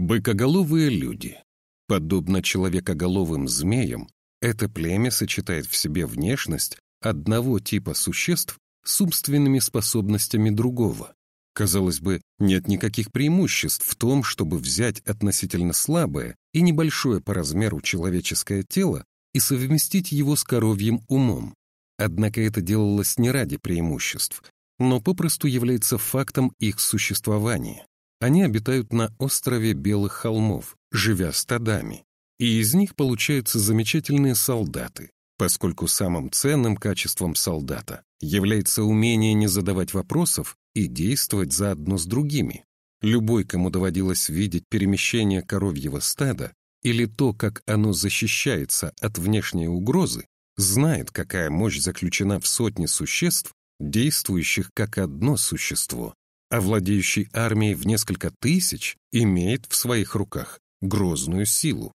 Быкоголовые люди. Подобно человекоголовым змеям, это племя сочетает в себе внешность одного типа существ с умственными способностями другого. Казалось бы, нет никаких преимуществ в том, чтобы взять относительно слабое и небольшое по размеру человеческое тело и совместить его с коровьим умом. Однако это делалось не ради преимуществ, но попросту является фактом их существования. Они обитают на острове Белых холмов, живя стадами, и из них получаются замечательные солдаты, поскольку самым ценным качеством солдата является умение не задавать вопросов и действовать заодно с другими. Любой, кому доводилось видеть перемещение коровьего стада или то, как оно защищается от внешней угрозы, знает, какая мощь заключена в сотне существ, действующих как одно существо, а владеющий армией в несколько тысяч имеет в своих руках грозную силу.